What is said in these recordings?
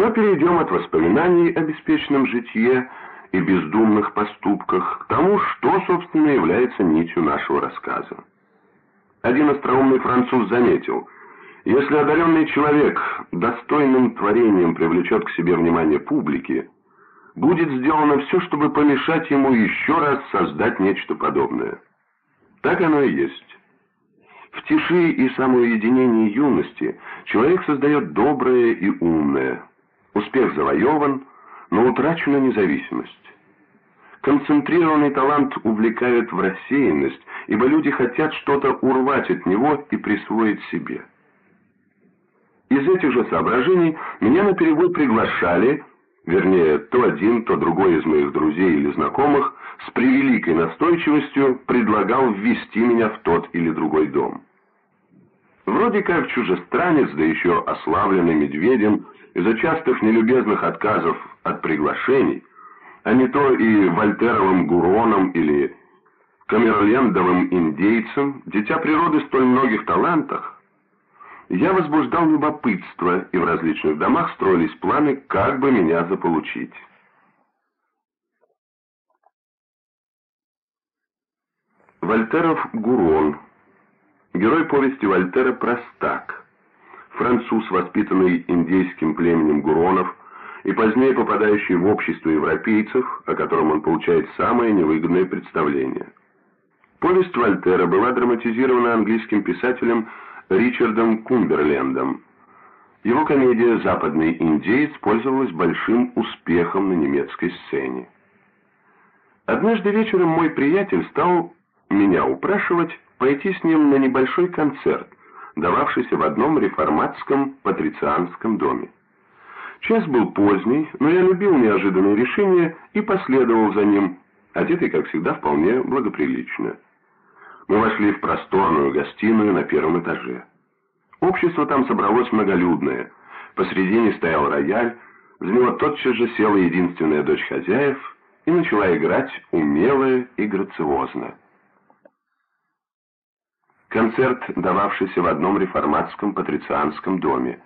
Но перейдем от воспоминаний о беспечном житье и бездумных поступках к тому, что, собственно, является нитью нашего рассказа. Один остроумный француз заметил, если одаренный человек достойным творением привлечет к себе внимание публики, будет сделано все, чтобы помешать ему еще раз создать нечто подобное. Так оно и есть. В тиши и самоуединении юности человек создает доброе и умное. Успех завоеван, но утрачена независимость. Концентрированный талант увлекает в рассеянность, ибо люди хотят что-то урвать от него и присвоить себе. Из этих же соображений меня на перевод приглашали, вернее, то один, то другой из моих друзей или знакомых, с превеликой настойчивостью предлагал ввести меня в тот или другой дом. Вроде как чужестранец, да еще ославленный медведем, из-за частых нелюбезных отказов от приглашений, а не то и вольтеровым гуроном или камерлендовым индейцем, дитя природы столь многих талантах, я возбуждал любопытство, и в различных домах строились планы, как бы меня заполучить. Вольтеров Гурон. Герой повести Вольтера Простак. Француз, воспитанный индейским племенем Гуронов, и позднее попадающий в общество европейцев, о котором он получает самое невыгодное представление. Повесть Вольтера была драматизирована английским писателем Ричардом Кумберлендом. Его комедия «Западный индеец» пользовалась большим успехом на немецкой сцене. Однажды вечером мой приятель стал меня упрашивать пойти с ним на небольшой концерт, дававшийся в одном реформатском патрицианском доме. Час был поздний, но я любил неожиданное решение и последовал за ним, одетый, как всегда, вполне благоприлично. Мы вошли в просторную гостиную на первом этаже. Общество там собралось многолюдное. Посредине стоял рояль, за него тотчас же села единственная дочь хозяев и начала играть умело и грациозно. Концерт, дававшийся в одном реформатском патрицианском доме.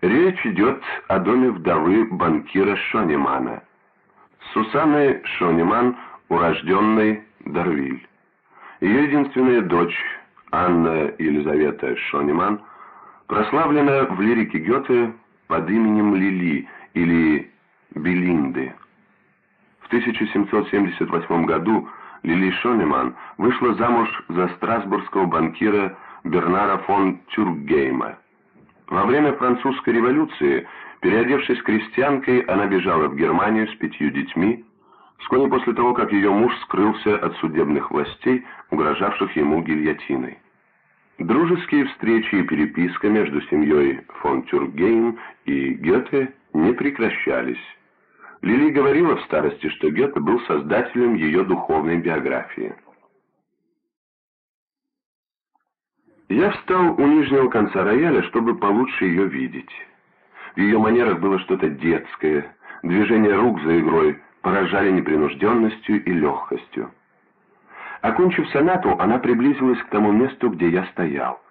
Речь идет о доме вдовы банкира Шонемана. Сусанны Шонеман, урожденной Дарвиль. Ее единственная дочь, Анна Елизавета Шонеман, прославлена в лирике Гёте под именем Лили или Белинды. В 1778 году Лили Шонеман вышла замуж за страсбургского банкира Бернара фон Тюркгейма. Во время французской революции, переодевшись крестьянкой, она бежала в Германию с пятью детьми, вскоре после того, как ее муж скрылся от судебных властей, угрожавших ему гильотиной. Дружеские встречи и переписка между семьей фон Тюркгейм и Гёте не прекращались. Лили говорила в старости, что Гёте был создателем ее духовной биографии. Я встал у нижнего конца рояля, чтобы получше ее видеть. В ее манерах было что-то детское, движения рук за игрой поражали непринужденностью и легкостью. Окончив сонату, она приблизилась к тому месту, где я стоял.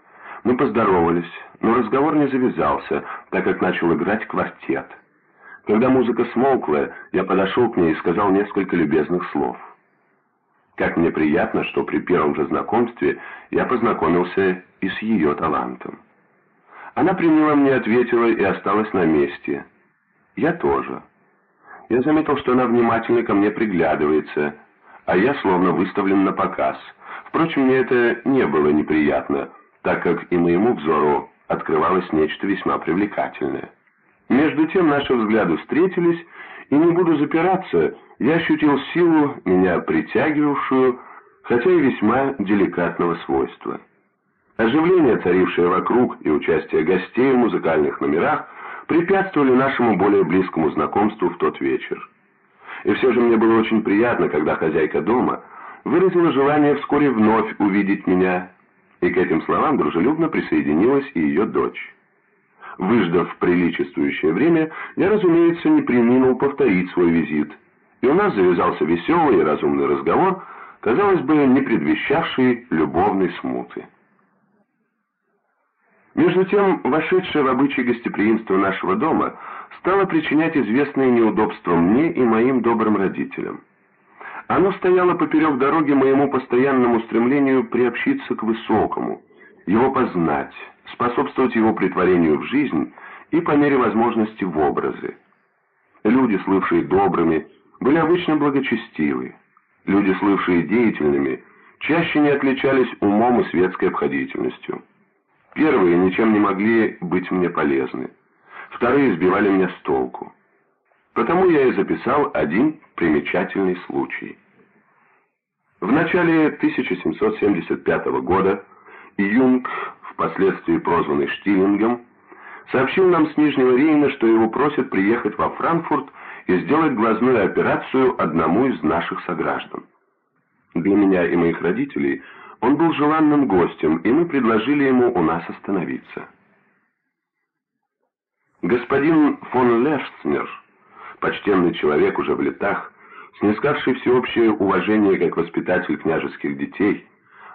Мы поздоровались, но разговор не завязался, так как начал играть квартет. Когда музыка смолкла, я подошел к ней и сказал несколько любезных слов. Как мне приятно, что при первом же знакомстве я познакомился и с ее талантом. Она приняла мне, ответила и осталась на месте. Я тоже. Я заметил, что она внимательно ко мне приглядывается, а я словно выставлен на показ. Впрочем, мне это не было неприятно, так как и моему взору открывалось нечто весьма привлекательное. Между тем наши взгляды встретились, и не буду запираться, я ощутил силу, меня притягивавшую, хотя и весьма деликатного свойства. Оживление, царившее вокруг, и участие гостей в музыкальных номерах препятствовали нашему более близкому знакомству в тот вечер. И все же мне было очень приятно, когда хозяйка дома выразила желание вскоре вновь увидеть меня, и к этим словам дружелюбно присоединилась и ее дочь. Выждав приличествующее время, я, разумеется, не приминул повторить свой визит, и у нас завязался веселый и разумный разговор, казалось бы, не предвещавший любовной смуты. Между тем, вошедшее в обычай гостеприимства нашего дома стало причинять известные неудобства мне и моим добрым родителям. Оно стояло поперек дороги моему постоянному стремлению приобщиться к высокому, его познать, способствовать его притворению в жизнь и по мере возможности в образы. Люди, слывшие добрыми, были обычно благочестивы. Люди, слывшие деятельными, чаще не отличались умом и светской обходительностью. Первые ничем не могли быть мне полезны. Вторые сбивали меня с толку. Потому я и записал один примечательный случай. В начале 1775 года Юнг, впоследствии прозванный Штиллингом, сообщил нам с Нижнего Рейна, что его просят приехать во Франкфурт и сделать глазную операцию одному из наших сограждан. Для меня и моих родителей он был желанным гостем, и мы предложили ему у нас остановиться. Господин фон Лерцнер, почтенный человек уже в летах, снискавший всеобщее уважение как воспитатель княжеских детей,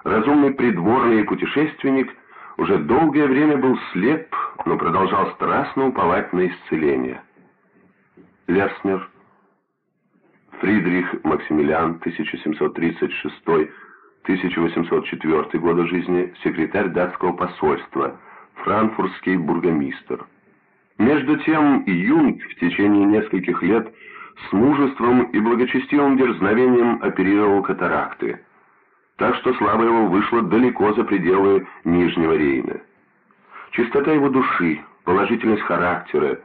разумный придворный и путешественник, уже долгое время был слеп, но продолжал страстно уповать на исцеление. Лерснер, Фридрих Максимилиан, 1736-1804 года жизни, секретарь датского посольства, франкфуртский бургомистр. Между тем Юнг в течение нескольких лет с мужеством и благочестивым дерзновением оперировал катаракты, так что слава его вышла далеко за пределы Нижнего Рейна. Чистота его души, положительность характера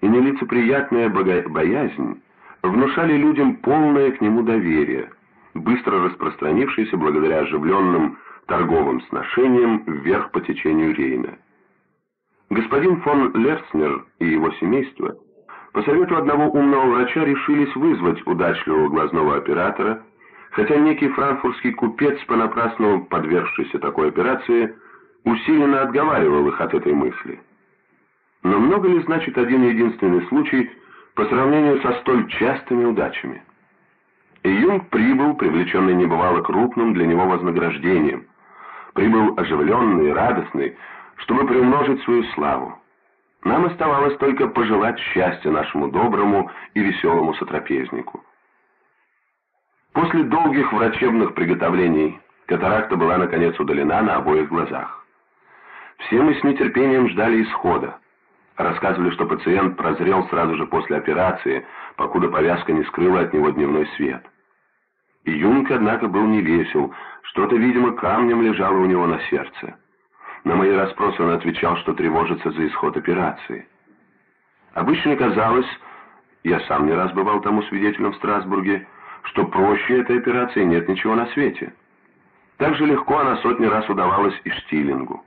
и нелицеприятная боязнь внушали людям полное к нему доверие, быстро распространившееся благодаря оживленным торговым сношениям вверх по течению Рейна. Господин фон Лерцнер и его семейство по совету одного умного врача решились вызвать удачливого глазного оператора, хотя некий франкфуртский купец, понапрасну подвергшийся такой операции, усиленно отговаривал их от этой мысли. Но много ли значит один единственный случай по сравнению со столь частыми удачами? И Юнг прибыл, привлеченный небывало крупным для него вознаграждением, прибыл оживленный радостный, чтобы приумножить свою славу. Нам оставалось только пожелать счастья нашему доброму и веселому сотрапезнику. После долгих врачебных приготовлений катаракта была наконец удалена на обоих глазах. Все мы с нетерпением ждали исхода. Рассказывали, что пациент прозрел сразу же после операции, покуда повязка не скрыла от него дневной свет. И Юнг, однако, был не весел, что-то, видимо, камнем лежало у него на сердце. На мои расспросы он отвечал, что тревожится за исход операции. Обычно казалось, я сам не раз бывал тому свидетелем в Страсбурге, что проще этой операции нет ничего на свете. Так же легко она сотни раз удавалась и Штилингу.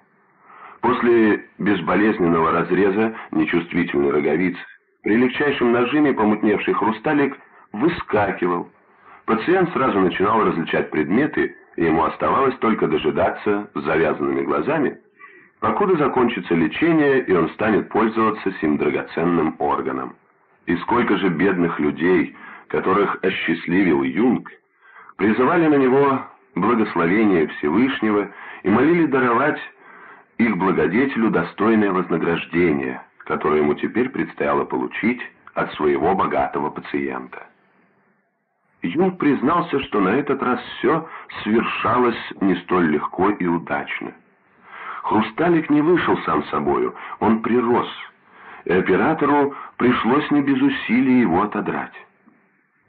После безболезненного разреза нечувствительной роговицы при легчайшем нажиме помутневший хрусталик выскакивал. Пациент сразу начинал различать предметы, и ему оставалось только дожидаться с завязанными глазами, покуда закончится лечение, и он станет пользоваться сим драгоценным органом. И сколько же бедных людей, которых осчастливил Юнг, призывали на него благословение Всевышнего и молили даровать их благодетелю достойное вознаграждение, которое ему теперь предстояло получить от своего богатого пациента. Юнг признался, что на этот раз все свершалось не столь легко и удачно. Хрусталик не вышел сам собою, он прирос, и оператору пришлось не без усилий его отодрать.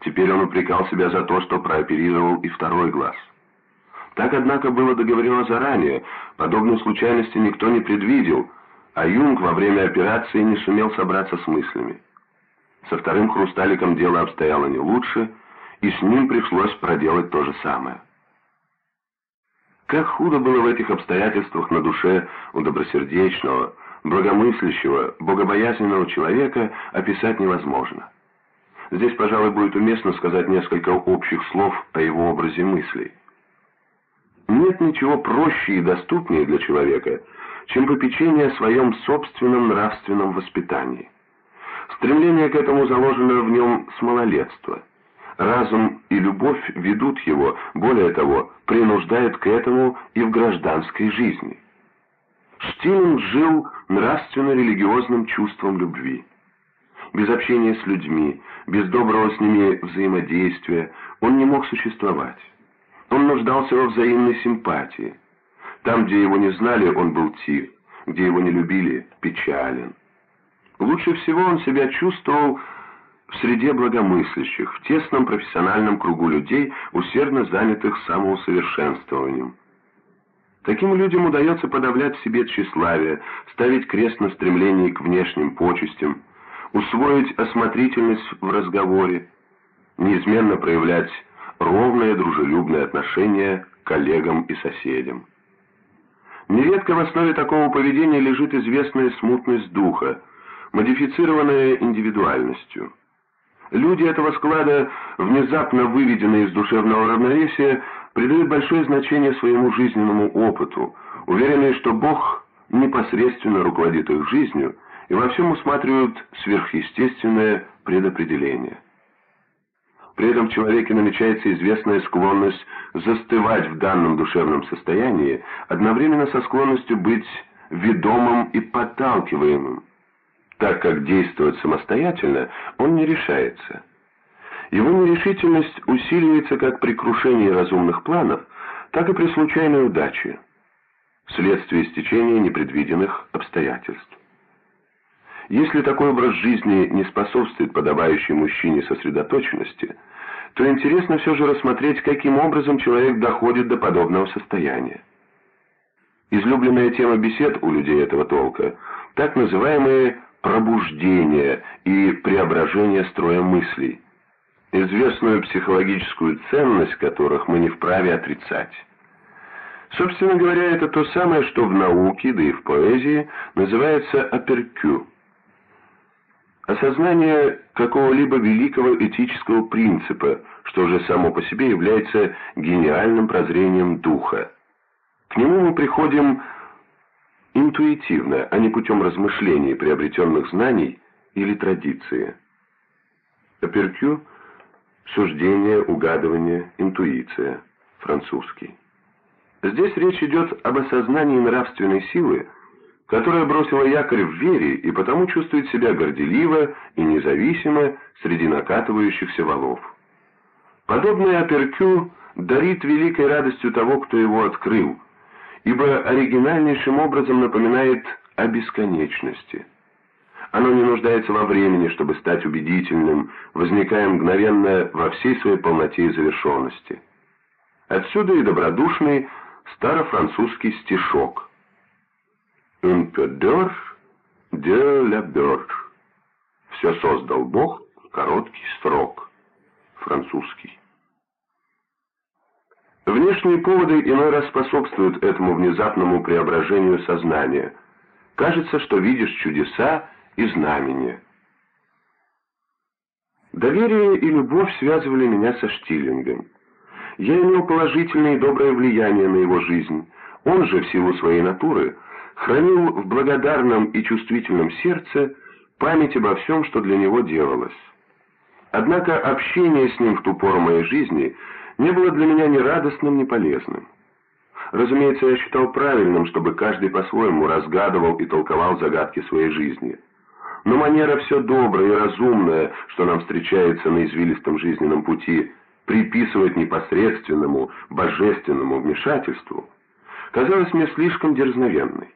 Теперь он упрекал себя за то, что прооперировал и второй глаз. Так, однако, было договорено заранее, подобной случайности никто не предвидел, а Юнг во время операции не сумел собраться с мыслями. Со вторым хрусталиком дело обстояло не лучше, и с ним пришлось проделать то же самое. Как худо было в этих обстоятельствах на душе у добросердечного, благомыслящего, богобоязненного человека описать невозможно. Здесь, пожалуй, будет уместно сказать несколько общих слов о его образе мыслей. Нет ничего проще и доступнее для человека, чем попечение о своем собственном нравственном воспитании. Стремление к этому заложено в нем с малолетства – Разум и любовь ведут его, более того, принуждают к этому и в гражданской жизни. Штилинг жил нравственно-религиозным чувством любви. Без общения с людьми, без доброго с ними взаимодействия он не мог существовать. Он нуждался во взаимной симпатии. Там, где его не знали, он был тих, где его не любили, печален. Лучше всего он себя чувствовал в среде благомыслящих, в тесном профессиональном кругу людей, усердно занятых самоусовершенствованием. Таким людям удается подавлять в себе тщеславие, ставить крест на стремлении к внешним почестям, усвоить осмотрительность в разговоре, неизменно проявлять ровное дружелюбное отношение к коллегам и соседям. Нередко в основе такого поведения лежит известная смутность духа, модифицированная индивидуальностью. Люди этого склада, внезапно выведенные из душевного равновесия, придают большое значение своему жизненному опыту, уверенные, что Бог непосредственно руководит их жизнью и во всем усматривают сверхъестественное предопределение. При этом в человеке намечается известная склонность застывать в данном душевном состоянии, одновременно со склонностью быть ведомым и подталкиваемым, так как действовать самостоятельно он не решается. Его нерешительность усиливается как при крушении разумных планов, так и при случайной удаче, вследствие стечения непредвиденных обстоятельств. Если такой образ жизни не способствует подобающей мужчине сосредоточенности, то интересно все же рассмотреть, каким образом человек доходит до подобного состояния. Излюбленная тема бесед у людей этого толка – так называемые пробуждения и преображения строя мыслей, известную психологическую ценность которых мы не вправе отрицать. Собственно говоря, это то самое, что в науке, да и в поэзии называется аперкю. Осознание какого-либо великого этического принципа, что же само по себе является гениальным прозрением духа. К нему мы приходим интуитивно, а не путем размышлений, приобретенных знаний или традиции. Аперкю – суждение, угадывание, интуиция, французский. Здесь речь идет об осознании нравственной силы, которая бросила якорь в вере и потому чувствует себя горделиво и независимо среди накатывающихся валов. Подобное аперкю дарит великой радостью того, кто его открыл – ибо оригинальнейшим образом напоминает о бесконечности. Оно не нуждается во времени, чтобы стать убедительным, возникая мгновенно во всей своей полноте и завершенности. Отсюда и добродушный старофранцузский стишок «Un d'heure de la beurre» «Все создал Бог короткий срок» французский. Внешние поводы иной раз способствуют этому внезапному преображению сознания. Кажется, что видишь чудеса и знамения. Доверие и любовь связывали меня со Штиллингом. Я имел положительное и доброе влияние на его жизнь. Он же, в силу своей натуры, хранил в благодарном и чувствительном сердце память обо всем, что для него делалось. Однако общение с ним в ту пору моей жизни – не было для меня ни радостным, ни полезным. Разумеется, я считал правильным, чтобы каждый по-своему разгадывал и толковал загадки своей жизни. Но манера все доброе и разумное, что нам встречается на извилистом жизненном пути, приписывать непосредственному, божественному вмешательству, казалась мне слишком дерзновенной.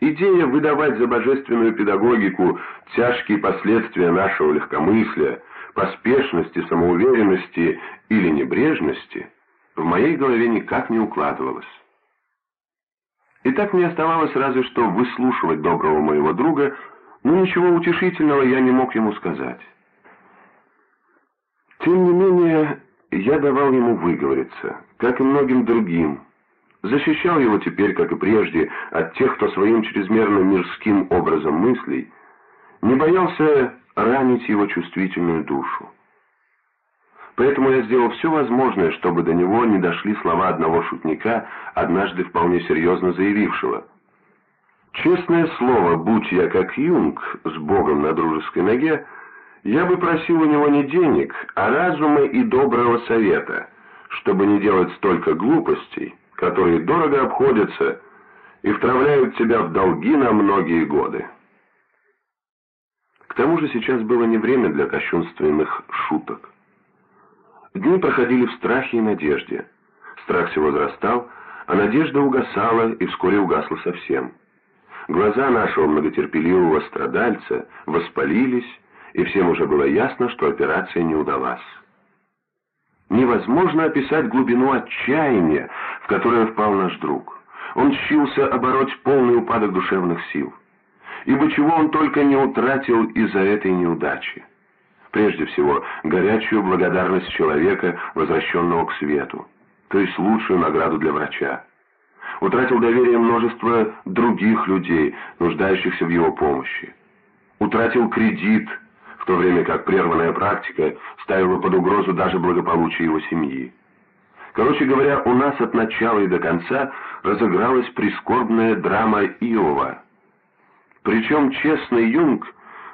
Идея выдавать за божественную педагогику тяжкие последствия нашего легкомыслия, поспешности, самоуверенности или небрежности в моей голове никак не укладывалось. И так мне оставалось разве что выслушивать доброго моего друга, но ничего утешительного я не мог ему сказать. Тем не менее, я давал ему выговориться, как и многим другим, защищал его теперь, как и прежде, от тех, кто своим чрезмерно мирским образом мыслей не боялся ранить его чувствительную душу. Поэтому я сделал все возможное, чтобы до него не дошли слова одного шутника, однажды вполне серьезно заявившего. «Честное слово, будь я как Юнг с Богом на дружеской ноге, я бы просил у него не денег, а разума и доброго совета, чтобы не делать столько глупостей, которые дорого обходятся и втравляют тебя в долги на многие годы. К тому же сейчас было не время для кощунственных шуток. Дни проходили в страхе и надежде. Страх все возрастал, а надежда угасала и вскоре угасла совсем. Глаза нашего многотерпеливого страдальца воспалились, и всем уже было ясно, что операция не удалась. Невозможно описать глубину отчаяния, в которое впал наш друг. Он щился обороть полный упадок душевных сил. Ибо чего он только не утратил из-за этой неудачи. Прежде всего, горячую благодарность человека, возвращенного к свету, то есть лучшую награду для врача. Утратил доверие множества других людей, нуждающихся в его помощи. Утратил кредит, в то время как прерванная практика ставила под угрозу даже благополучие его семьи. Короче говоря, у нас от начала и до конца разыгралась прискорбная драма Иова. Причем честный Юнг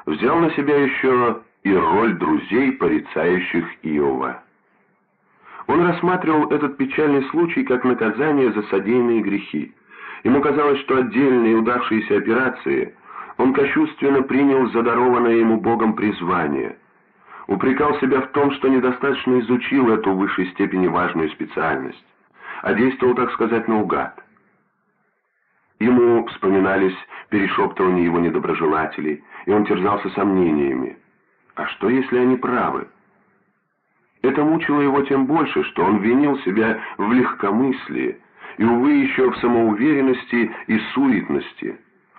взял на себя еще и роль друзей, порицающих Иова. Он рассматривал этот печальный случай как наказание за содеянные грехи. Ему казалось, что отдельные удавшиеся операции он кощунственно принял за дарованное ему Богом призвание. Упрекал себя в том, что недостаточно изучил эту в высшей степени важную специальность, а действовал, так сказать, наугад. Ему вспоминались перешептывания его недоброжелателей, и он терзался сомнениями. А что, если они правы? Это мучило его тем больше, что он винил себя в легкомыслии и, увы, еще в самоуверенности и суетности,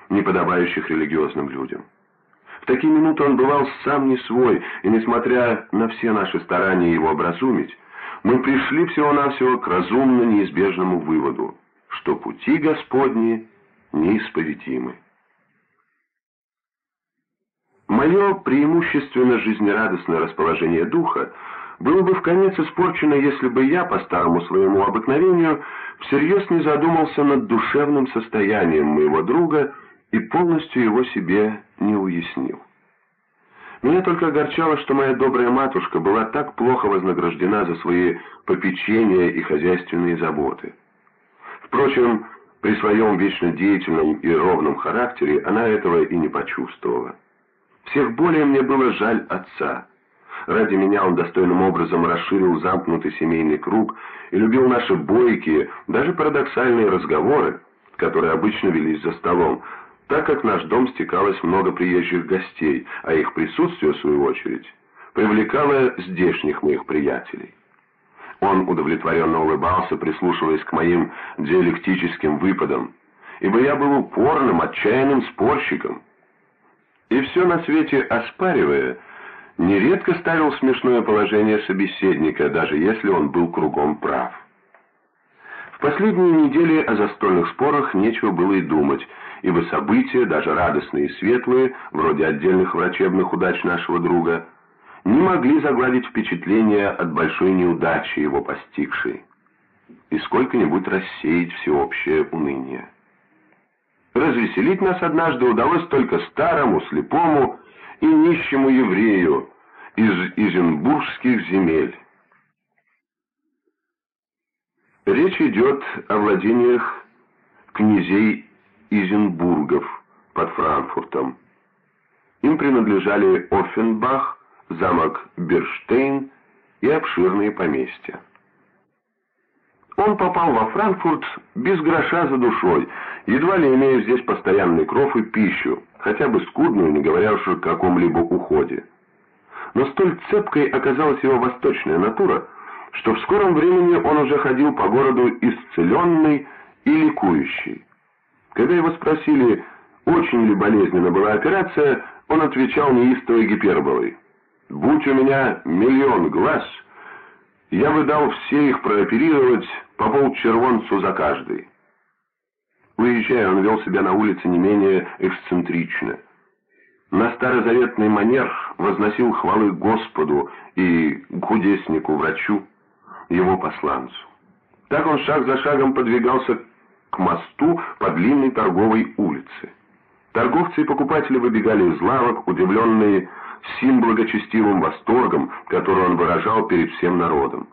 не подобающих религиозным людям. В такие минуты он бывал сам не свой, и, несмотря на все наши старания его образумить, мы пришли всего-навсего к разумно неизбежному выводу, что пути Господни неисповедимы. Мое преимущественно жизнерадостное расположение духа было бы в конец испорчено, если бы я, по старому своему обыкновению, всерьез не задумался над душевным состоянием моего друга и полностью его себе не уяснил. Меня только огорчало, что моя добрая матушка была так плохо вознаграждена за свои попечения и хозяйственные заботы. Впрочем, при своем вечно деятельном и ровном характере она этого и не почувствовала. Всех более мне было жаль отца. Ради меня он достойным образом расширил замкнутый семейный круг и любил наши бойкие, даже парадоксальные разговоры, которые обычно велись за столом, так как в наш дом стекалось много приезжих гостей, а их присутствие, в свою очередь, привлекало здешних моих приятелей. Он удовлетворенно улыбался, прислушиваясь к моим диалектическим выпадам, ибо я был упорным, отчаянным спорщиком. И все на свете оспаривая, нередко ставил смешное положение собеседника, даже если он был кругом прав. В последние недели о застольных спорах нечего было и думать, ибо события, даже радостные и светлые, вроде отдельных врачебных удач нашего друга, не могли загладить впечатление от большой неудачи его постигшей и сколько-нибудь рассеять всеобщее уныние. Развеселить нас однажды удалось только старому, слепому и нищему еврею из Изенбургских земель. Речь идет о владениях князей Изенбургов под Франкфуртом. Им принадлежали Оффенбах, замок Берштейн и обширные поместья. Он попал во Франкфурт без гроша за душой, едва ли имея здесь постоянный кров и пищу, хотя бы скудную, не говоря уж о каком-либо уходе. Но столь цепкой оказалась его восточная натура, что в скором времени он уже ходил по городу исцеленный и ликующий. Когда его спросили, очень ли болезненна была операция, он отвечал неистовой гиперболой. «Будь у меня миллион глаз, я бы дал все их прооперировать по полчервонцу за каждый». Уезжая, он вел себя на улице не менее эксцентрично. На старозаветный манер возносил хвалы Господу и кудеснику-врачу, его посланцу. Так он шаг за шагом подвигался к мосту по длинной торговой улице. Торговцы и покупатели выбегали из лавок, удивленные сим благочестивым восторгом, который он выражал перед всем народом.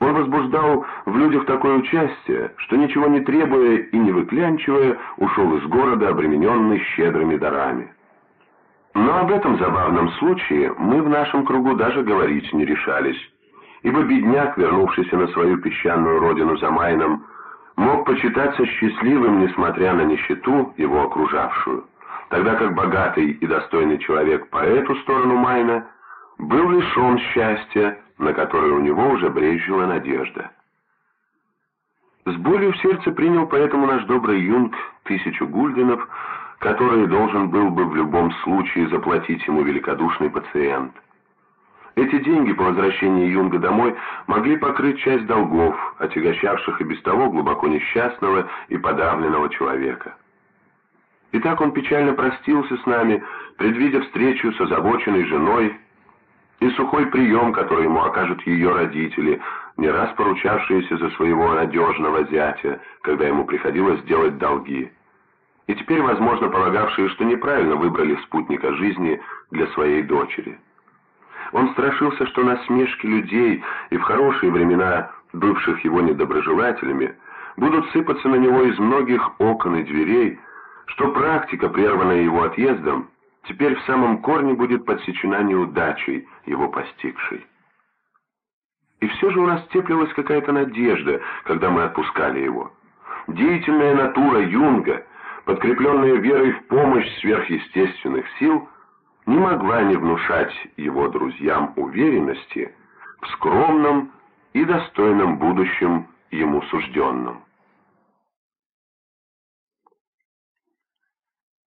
Он возбуждал в людях такое участие, что ничего не требуя и не выклянчивая, ушел из города, обремененный щедрыми дарами. Но об этом забавном случае мы в нашем кругу даже говорить не решались, ибо бедняк, вернувшийся на свою песчаную родину за Майном, мог почитаться счастливым, несмотря на нищету, его окружавшую, тогда как богатый и достойный человек по эту сторону Майна был лишен счастья, на которое у него уже брезжила надежда. С болью в сердце принял поэтому наш добрый юнг тысячу гульденов, которые должен был бы в любом случае заплатить ему великодушный пациент. Эти деньги по возвращении Юнга домой могли покрыть часть долгов, отягощавших и без того глубоко несчастного и подавленного человека. Итак, он печально простился с нами, предвидя встречу с озабоченной женой и сухой прием, который ему окажут ее родители, не раз поручавшиеся за своего надежного зятя, когда ему приходилось делать долги. И теперь, возможно, полагавшие, что неправильно выбрали спутника жизни для своей дочери. Он страшился, что насмешки людей и в хорошие времена бывших его недоброжелателями будут сыпаться на него из многих окон и дверей, что практика, прерванная его отъездом, теперь в самом корне будет подсечена неудачей, его постигшей. И все же у нас теплилась какая-то надежда, когда мы отпускали его. Деятельная натура Юнга, подкрепленная верой в помощь сверхъестественных сил, не могла не внушать его друзьям уверенности в скромном и достойном будущем ему сужденном.